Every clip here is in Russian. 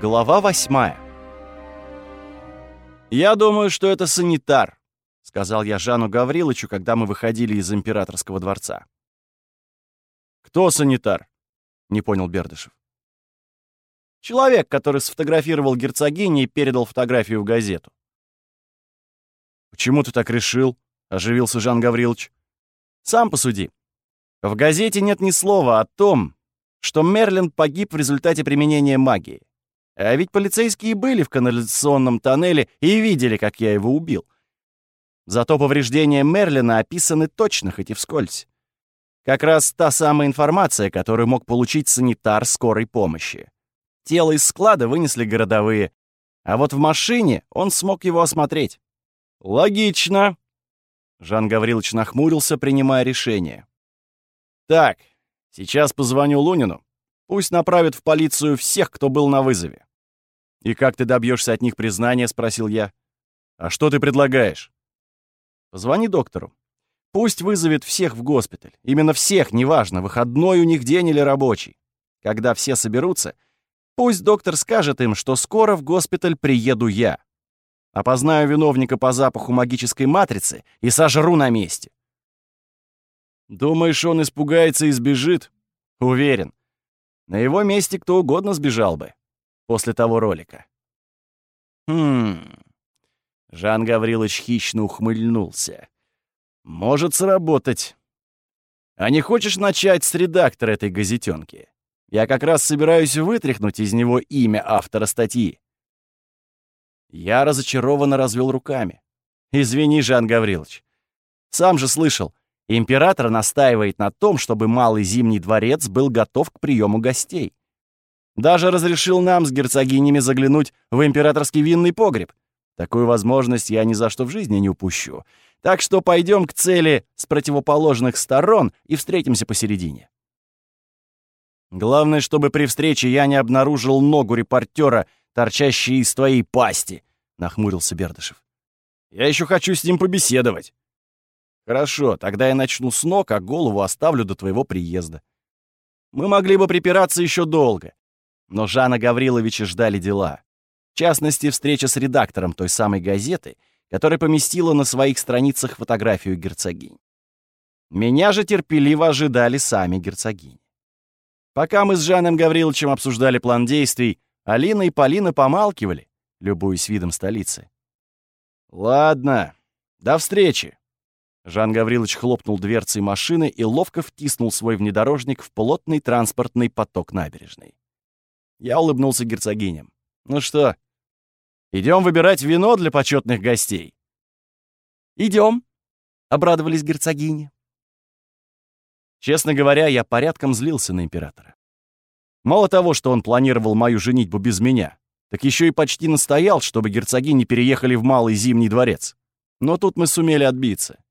Глава восьмая. «Я думаю, что это санитар», — сказал я Жану Гавриловичу, когда мы выходили из императорского дворца. «Кто санитар?» — не понял Бердышев. «Человек, который сфотографировал герцогиню и передал фотографию в газету». «Почему ты так решил?» — оживился Жан Гаврилович. «Сам посуди. В газете нет ни слова о том, что Мерлин погиб в результате применения магии. А ведь полицейские были в канализационном тоннеле и видели, как я его убил. Зато повреждения Мерлина описаны точно, хоть и вскользь. Как раз та самая информация, которую мог получить санитар скорой помощи. Тело из склада вынесли городовые, а вот в машине он смог его осмотреть. «Логично», — Жан Гаврилович нахмурился, принимая решение. «Так, сейчас позвоню Лунину. Пусть направят в полицию всех, кто был на вызове». «И как ты добьешься от них признания?» — спросил я. «А что ты предлагаешь?» «Позвони доктору. Пусть вызовет всех в госпиталь. Именно всех, неважно, выходной у них день или рабочий. Когда все соберутся, пусть доктор скажет им, что скоро в госпиталь приеду я. Опознаю виновника по запаху магической матрицы и сожру на месте. Думаешь, он испугается и сбежит? Уверен. На его месте кто угодно сбежал бы. После того ролика. Хм... Жан Гаврилович хищно ухмыльнулся. Может сработать. А не хочешь начать с редактора этой газетенки? Я как раз собираюсь вытряхнуть из него имя автора статьи. Я разочарованно развел руками. Извини, Жан Гаврилович. Сам же слышал, Император настаивает на том, чтобы Малый Зимний дворец был готов к приему гостей. Даже разрешил нам с герцогинями заглянуть в императорский винный погреб. Такую возможность я ни за что в жизни не упущу. Так что пойдем к цели с противоположных сторон и встретимся посередине. Главное, чтобы при встрече я не обнаружил ногу репортера, торчащей из твоей пасти, — нахмурился Бердышев. Я еще хочу с ним побеседовать. Хорошо, тогда я начну с ног, а голову оставлю до твоего приезда. Мы могли бы припираться еще долго. Но Жана Гавриловича ждали дела. В частности, встреча с редактором той самой газеты, которая поместила на своих страницах фотографию герцогинь. Меня же терпеливо ожидали сами герцогини. Пока мы с Жаном Гавриловичем обсуждали план действий, Алина и Полина помалкивали, любуясь видом столицы. «Ладно, до встречи», Жан Гаврилович хлопнул дверцей машины и ловко втиснул свой внедорожник в плотный транспортный поток набережной. Я улыбнулся герцогиням. «Ну что, идем выбирать вино для почетных гостей?» «Идем», — обрадовались герцогини. Честно говоря, я порядком злился на императора. Мало того, что он планировал мою женитьбу без меня, так еще и почти настоял, чтобы герцогини переехали в Малый Зимний дворец. Но тут мы сумели отбиться.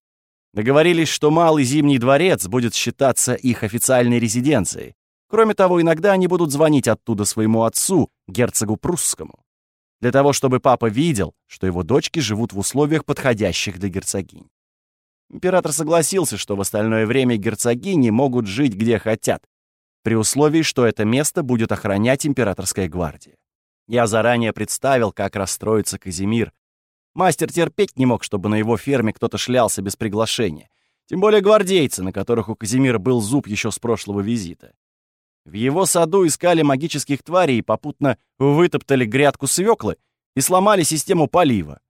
Договорились, что Малый Зимний дворец будет считаться их официальной резиденцией. Кроме того, иногда они будут звонить оттуда своему отцу, герцогу прусскому, для того, чтобы папа видел, что его дочки живут в условиях, подходящих для герцогинь. Император согласился, что в остальное время герцогини могут жить где хотят, при условии, что это место будет охранять императорская гвардия. Я заранее представил, как расстроится Казимир, Мастер терпеть не мог, чтобы на его ферме кто-то шлялся без приглашения. Тем более гвардейцы, на которых у Казимира был зуб еще с прошлого визита. В его саду искали магических тварей и попутно вытоптали грядку свеклы и сломали систему полива.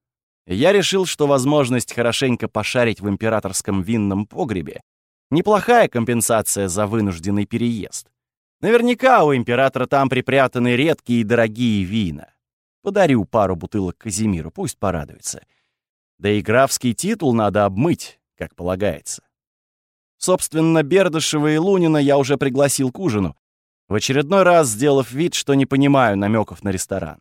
Я решил, что возможность хорошенько пошарить в императорском винном погребе — неплохая компенсация за вынужденный переезд. Наверняка у императора там припрятаны редкие и дорогие вина. Подарю пару бутылок Казимиру, пусть порадуется. Да и графский титул надо обмыть, как полагается. Собственно, Бердышева и Лунина я уже пригласил к ужину, в очередной раз сделав вид, что не понимаю намеков на ресторан.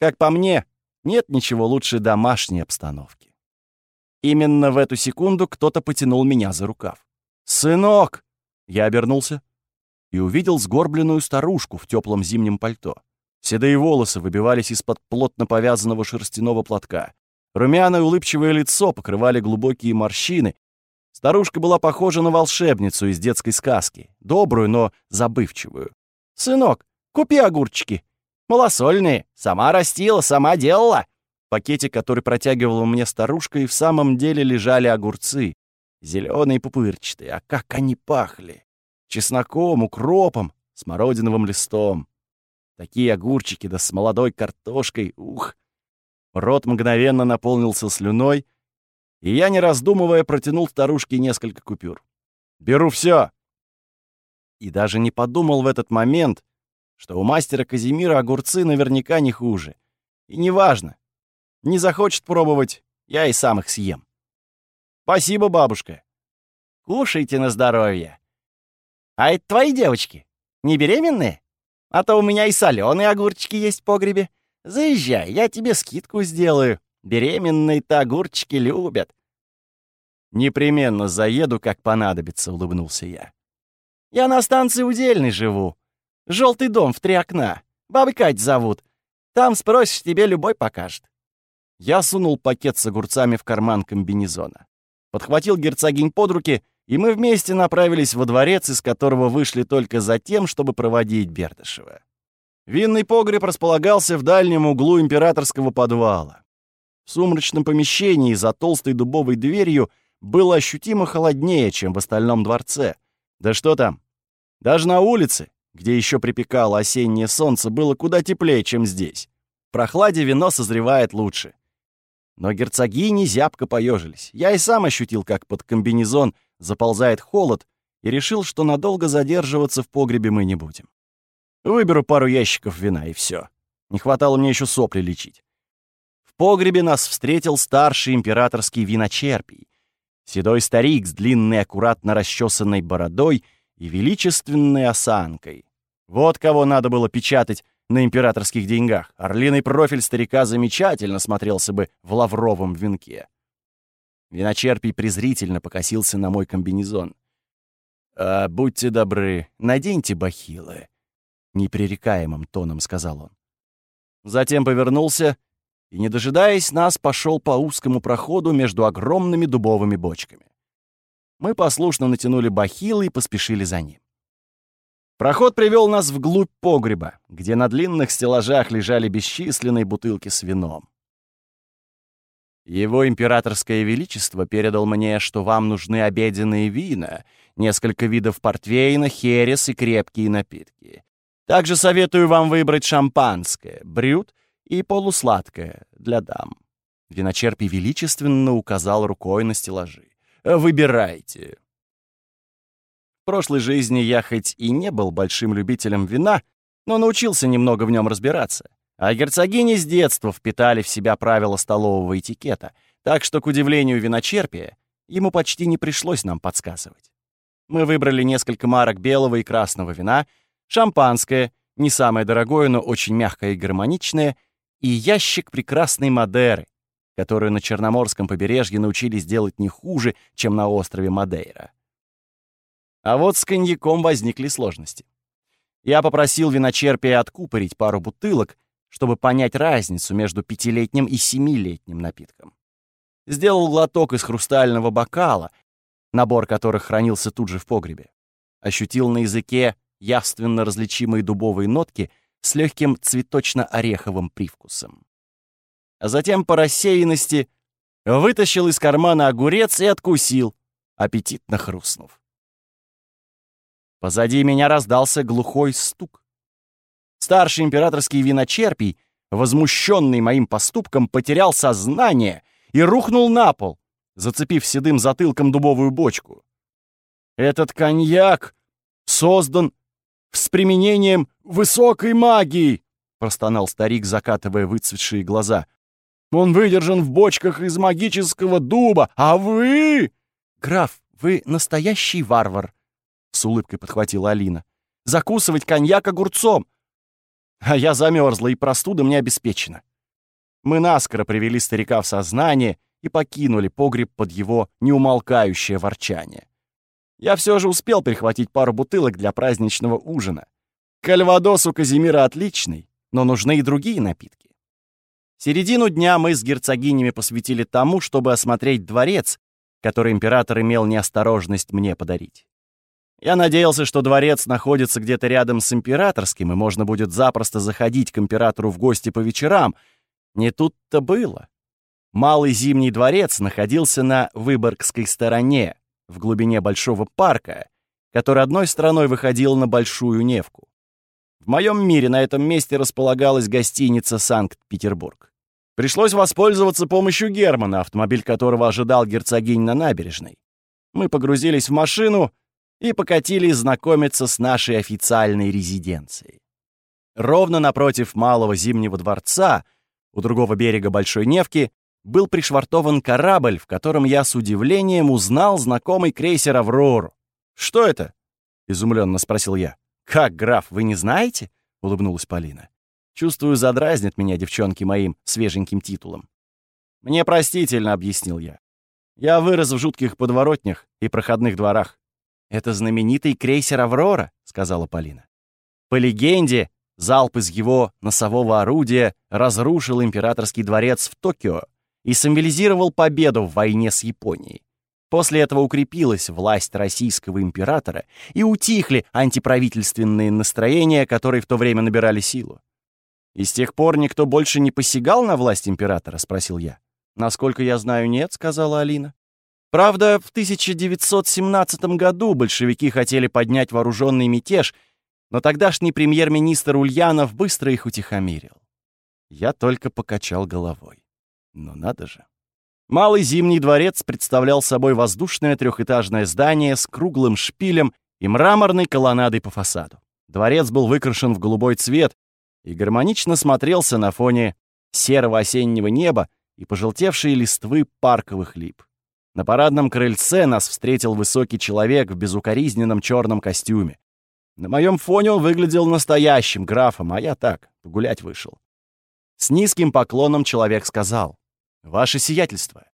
Как по мне, нет ничего лучше домашней обстановки. Именно в эту секунду кто-то потянул меня за рукав. «Сынок!» Я обернулся и увидел сгорбленную старушку в теплом зимнем пальто. Седые волосы выбивались из-под плотно повязанного шерстяного платка. Румяное улыбчивое лицо покрывали глубокие морщины. Старушка была похожа на волшебницу из детской сказки, добрую, но забывчивую. «Сынок, купи огурчики!» Малосольные. Сама растила, сама делала. В пакете, который протягивала мне старушка, и в самом деле лежали огурцы. Зеленые пупырчатые. А как они пахли! Чесноком, укропом, смородиновым листом. Такие огурчики, да с молодой картошкой. Ух! Рот мгновенно наполнился слюной, и я, не раздумывая, протянул старушке несколько купюр. «Беру все. И даже не подумал в этот момент, что у мастера Казимира огурцы наверняка не хуже. И неважно. Не захочет пробовать, я и сам их съем. Спасибо, бабушка. Кушайте на здоровье. А это твои девочки? Не беременные? А то у меня и соленые огурчики есть в погребе. Заезжай, я тебе скидку сделаю. Беременные-то огурчики любят. Непременно заеду, как понадобится, улыбнулся я. Я на станции Удельной живу. Желтый дом в три окна. Бабы Кать зовут. Там спросишь, тебе любой покажет. Я сунул пакет с огурцами в карман комбинезона. Подхватил герцогинь под руки, и мы вместе направились во дворец, из которого вышли только за тем, чтобы проводить Бердышева. Винный погреб располагался в дальнем углу императорского подвала. В сумрачном помещении за толстой дубовой дверью было ощутимо холоднее, чем в остальном дворце. Да что там? Даже на улице, где еще припекало осеннее солнце, было куда теплее, чем здесь. В прохладе вино созревает лучше. Но герцогини зябко поежились. Я и сам ощутил, как под комбинезон заползает холод, и решил, что надолго задерживаться в погребе мы не будем. Выберу пару ящиков вина, и все. Не хватало мне еще сопли лечить. В погребе нас встретил старший императорский виночерпий. Седой старик с длинной, аккуратно расчесанной бородой и величественной осанкой. Вот кого надо было печатать на императорских деньгах. Орлиный профиль старика замечательно смотрелся бы в лавровом венке. Виночерпий презрительно покосился на мой комбинезон. «А, «Будьте добры, наденьте бахилы», — непререкаемым тоном сказал он. Затем повернулся и, не дожидаясь нас, пошел по узкому проходу между огромными дубовыми бочками. Мы послушно натянули бахилы и поспешили за ним. Проход привел нас вглубь погреба, где на длинных стеллажах лежали бесчисленные бутылки с вином. Его императорское величество передал мне, что вам нужны обеденные вина, несколько видов портвейна, херес и крепкие напитки. Также советую вам выбрать шампанское, брют и полусладкое для дам. Виночерпий величественно указал рукой на стеллажи. Выбирайте. В прошлой жизни я хоть и не был большим любителем вина, но научился немного в нем разбираться. А герцогини с детства впитали в себя правила столового этикета, так что, к удивлению виночерпия, ему почти не пришлось нам подсказывать. Мы выбрали несколько марок белого и красного вина, шампанское, не самое дорогое, но очень мягкое и гармоничное, и ящик прекрасной Мадеры, которую на Черноморском побережье научились делать не хуже, чем на острове Мадейра. А вот с коньяком возникли сложности. Я попросил виночерпия откупорить пару бутылок, чтобы понять разницу между пятилетним и семилетним напитком. Сделал глоток из хрустального бокала, набор которых хранился тут же в погребе. Ощутил на языке явственно различимые дубовые нотки с легким цветочно-ореховым привкусом. А затем по рассеянности вытащил из кармана огурец и откусил, аппетитно хрустнув. Позади меня раздался глухой стук. Старший императорский виночерпий, возмущенный моим поступком, потерял сознание и рухнул на пол, зацепив седым затылком дубовую бочку. «Этот коньяк создан с применением высокой магии!» — простонал старик, закатывая выцветшие глаза. «Он выдержан в бочках из магического дуба, а вы...» «Граф, вы настоящий варвар!» — с улыбкой подхватила Алина. «Закусывать коньяк огурцом! А я замерзла, и простуда мне обеспечена. Мы наскоро привели старика в сознание и покинули погреб под его неумолкающее ворчание. Я все же успел перехватить пару бутылок для праздничного ужина. Кальвадос у Казимира отличный, но нужны и другие напитки. Середину дня мы с герцогинями посвятили тому, чтобы осмотреть дворец, который император имел неосторожность мне подарить. Я надеялся, что дворец находится где-то рядом с императорским, и можно будет запросто заходить к императору в гости по вечерам. Не тут-то было. Малый Зимний дворец находился на Выборгской стороне, в глубине большого парка, который одной стороной выходил на Большую Невку. В моем мире на этом месте располагалась гостиница «Санкт-Петербург». Пришлось воспользоваться помощью Германа, автомобиль которого ожидал герцогинь на набережной. Мы погрузились в машину и покатились знакомиться с нашей официальной резиденцией. Ровно напротив Малого Зимнего дворца, у другого берега Большой Невки, был пришвартован корабль, в котором я с удивлением узнал знакомый крейсер «Аврору». «Что это?» — изумленно спросил я. «Как, граф, вы не знаете?» — улыбнулась Полина. «Чувствую, задразнят меня девчонки моим свеженьким титулом». «Мне простительно», — объяснил я. «Я вырос в жутких подворотнях и проходных дворах». «Это знаменитый крейсер «Аврора», — сказала Полина. «По легенде, залп из его носового орудия разрушил императорский дворец в Токио и символизировал победу в войне с Японией. После этого укрепилась власть российского императора и утихли антиправительственные настроения, которые в то время набирали силу. «И с тех пор никто больше не посягал на власть императора?» — спросил я. «Насколько я знаю, нет», — сказала Алина. Правда, в 1917 году большевики хотели поднять вооруженный мятеж, но тогдашний премьер-министр Ульянов быстро их утихомирил. Я только покачал головой. Но надо же. Малый Зимний дворец представлял собой воздушное трехэтажное здание с круглым шпилем и мраморной колоннадой по фасаду. Дворец был выкрашен в голубой цвет и гармонично смотрелся на фоне серого осеннего неба и пожелтевшей листвы парковых лип. На парадном крыльце нас встретил высокий человек в безукоризненном черном костюме. На моем фоне он выглядел настоящим графом, а я так, погулять вышел. С низким поклоном человек сказал, «Ваше сиятельство,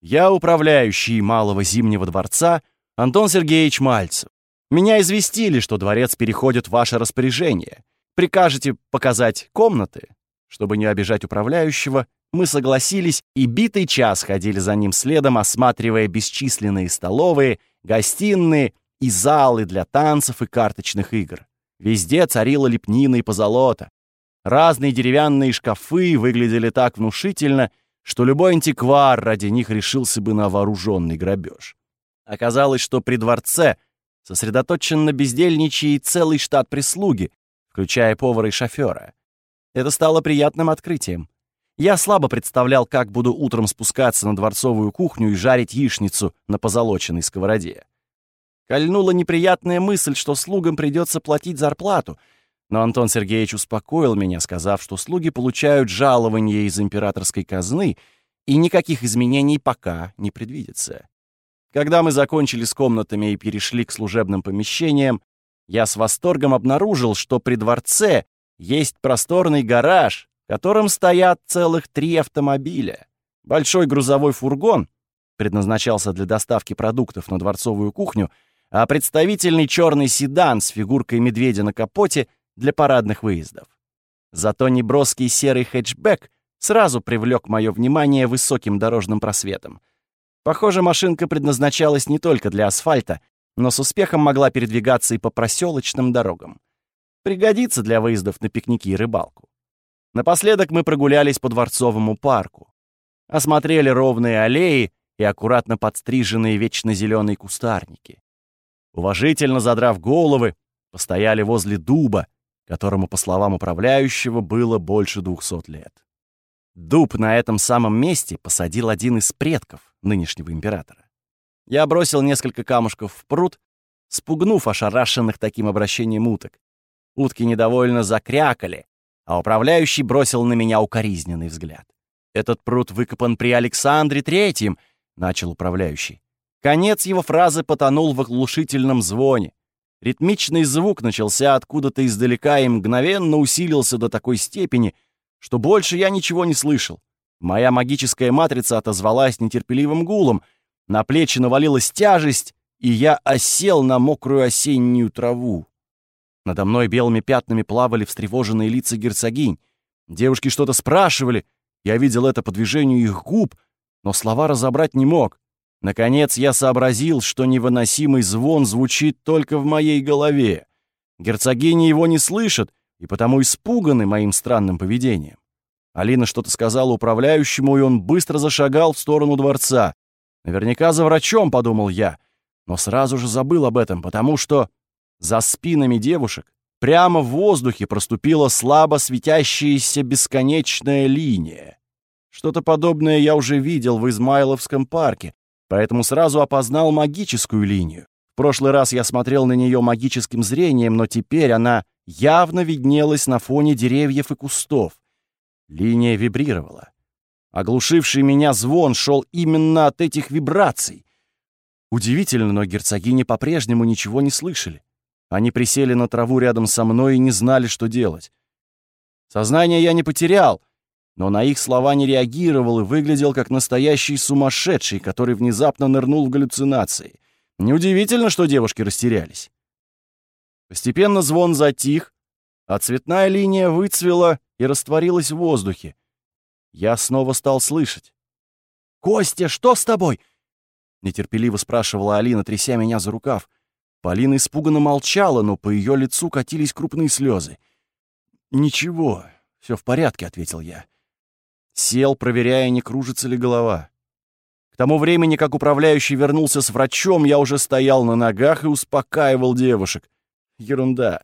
я управляющий Малого Зимнего дворца Антон Сергеевич Мальцев. Меня известили, что дворец переходит в ваше распоряжение. Прикажете показать комнаты?» Чтобы не обижать управляющего, мы согласились и битый час ходили за ним следом, осматривая бесчисленные столовые, гостиные и залы для танцев и карточных игр. Везде царила лепнина и позолота. Разные деревянные шкафы выглядели так внушительно, что любой антиквар ради них решился бы на вооруженный грабеж. Оказалось, что при дворце сосредоточенно бездельничает целый штат прислуги, включая повара и шофера. Это стало приятным открытием. Я слабо представлял, как буду утром спускаться на дворцовую кухню и жарить яичницу на позолоченной сковороде. Кольнула неприятная мысль, что слугам придется платить зарплату — но Антон Сергеевич успокоил меня, сказав, что слуги получают жалование из императорской казны, и никаких изменений пока не предвидится. Когда мы закончили с комнатами и перешли к служебным помещениям, я с восторгом обнаружил, что при дворце есть просторный гараж, в котором стоят целых три автомобиля. Большой грузовой фургон предназначался для доставки продуктов на дворцовую кухню, а представительный черный седан с фигуркой медведя на капоте — для парадных выездов. Зато неброский серый хэтчбэк сразу привлек мое внимание высоким дорожным просветом. Похоже, машинка предназначалась не только для асфальта, но с успехом могла передвигаться и по проселочным дорогам. Пригодится для выездов на пикники и рыбалку. Напоследок мы прогулялись по Дворцовому парку. Осмотрели ровные аллеи и аккуратно подстриженные вечно зеленые кустарники. Уважительно задрав головы, постояли возле дуба, которому, по словам управляющего, было больше двухсот лет. Дуб на этом самом месте посадил один из предков нынешнего императора. Я бросил несколько камушков в пруд, спугнув ошарашенных таким обращением уток. Утки недовольно закрякали, а управляющий бросил на меня укоризненный взгляд. «Этот пруд выкопан при Александре Третьем», — начал управляющий. Конец его фразы потонул в оглушительном звоне. Ритмичный звук начался откуда-то издалека и мгновенно усилился до такой степени, что больше я ничего не слышал. Моя магическая матрица отозвалась нетерпеливым гулом, на плечи навалилась тяжесть, и я осел на мокрую осеннюю траву. Надо мной белыми пятнами плавали встревоженные лица герцогинь. Девушки что-то спрашивали, я видел это по движению их губ, но слова разобрать не мог. Наконец я сообразил, что невыносимый звон звучит только в моей голове. Герцогиня его не слышит и потому испуганы моим странным поведением. Алина что-то сказала управляющему, и он быстро зашагал в сторону дворца. Наверняка за врачом, подумал я, но сразу же забыл об этом, потому что за спинами девушек прямо в воздухе проступила слабо светящаяся бесконечная линия. Что-то подобное я уже видел в Измайловском парке, поэтому сразу опознал магическую линию. В прошлый раз я смотрел на нее магическим зрением, но теперь она явно виднелась на фоне деревьев и кустов. Линия вибрировала. Оглушивший меня звон шел именно от этих вибраций. Удивительно, но герцогини по-прежнему ничего не слышали. Они присели на траву рядом со мной и не знали, что делать. Сознание я не потерял, но на их слова не реагировал и выглядел как настоящий сумасшедший, который внезапно нырнул в галлюцинации. Неудивительно, что девушки растерялись. Постепенно звон затих, а цветная линия выцвела и растворилась в воздухе. Я снова стал слышать. «Костя, что с тобой?» Нетерпеливо спрашивала Алина, тряся меня за рукав. Полина испуганно молчала, но по ее лицу катились крупные слезы. «Ничего, все в порядке», — ответил я. Сел, проверяя, не кружится ли голова. К тому времени, как управляющий вернулся с врачом, я уже стоял на ногах и успокаивал девушек. Ерунда.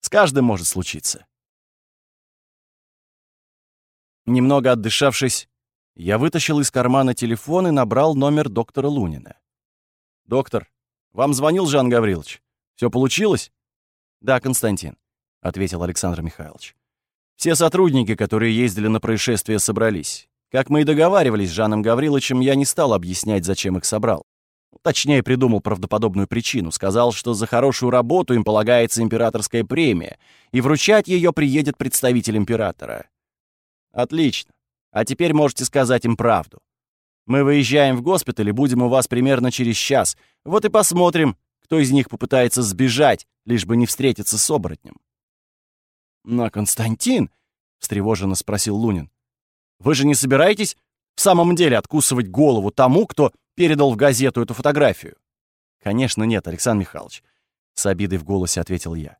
С каждым может случиться. Немного отдышавшись, я вытащил из кармана телефон и набрал номер доктора Лунина. «Доктор, вам звонил Жан Гаврилович? Все получилось?» «Да, Константин», — ответил Александр Михайлович. «Все сотрудники, которые ездили на происшествие, собрались. Как мы и договаривались с Жаном Гавриловичем, я не стал объяснять, зачем их собрал. Точнее, придумал правдоподобную причину. Сказал, что за хорошую работу им полагается императорская премия, и вручать ее приедет представитель императора. Отлично. А теперь можете сказать им правду. Мы выезжаем в госпиталь и будем у вас примерно через час. Вот и посмотрим, кто из них попытается сбежать, лишь бы не встретиться с оборотнем. «Но, Константин?» — встревоженно спросил Лунин. «Вы же не собираетесь в самом деле откусывать голову тому, кто передал в газету эту фотографию?» «Конечно нет, Александр Михайлович», — с обидой в голосе ответил я.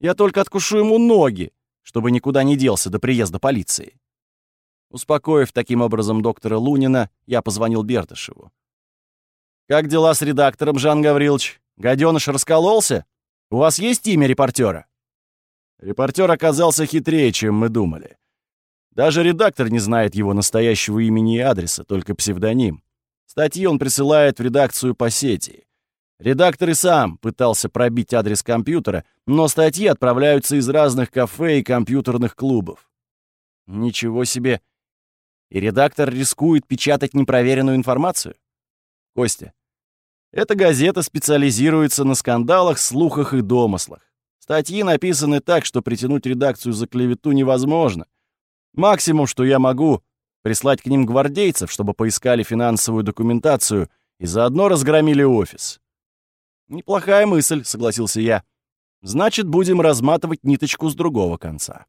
«Я только откушу ему ноги, чтобы никуда не делся до приезда полиции». Успокоив таким образом доктора Лунина, я позвонил Бертышеву. «Как дела с редактором, Жан Гаврилович? Гаденыш раскололся? У вас есть имя репортера?» Репортер оказался хитрее, чем мы думали. Даже редактор не знает его настоящего имени и адреса, только псевдоним. Статьи он присылает в редакцию по сети. Редактор и сам пытался пробить адрес компьютера, но статьи отправляются из разных кафе и компьютерных клубов. Ничего себе! И редактор рискует печатать непроверенную информацию? Костя, эта газета специализируется на скандалах, слухах и домыслах. Статьи написаны так, что притянуть редакцию за клевету невозможно. Максимум, что я могу, прислать к ним гвардейцев, чтобы поискали финансовую документацию и заодно разгромили офис. Неплохая мысль, согласился я. Значит, будем разматывать ниточку с другого конца.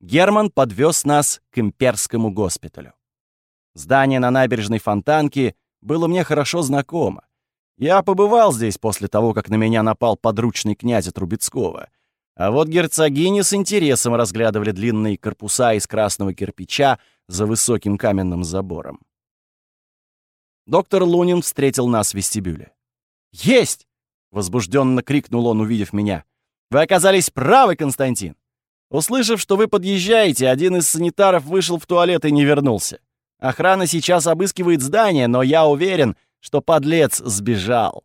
Герман подвез нас к имперскому госпиталю. Здание на набережной Фонтанки было мне хорошо знакомо. Я побывал здесь после того, как на меня напал подручный князя Трубецкого. А вот герцогини с интересом разглядывали длинные корпуса из красного кирпича за высоким каменным забором. Доктор Лунин встретил нас в вестибюле. «Есть!» — возбужденно крикнул он, увидев меня. «Вы оказались правы, Константин! Услышав, что вы подъезжаете, один из санитаров вышел в туалет и не вернулся. Охрана сейчас обыскивает здание, но я уверен, что подлец сбежал.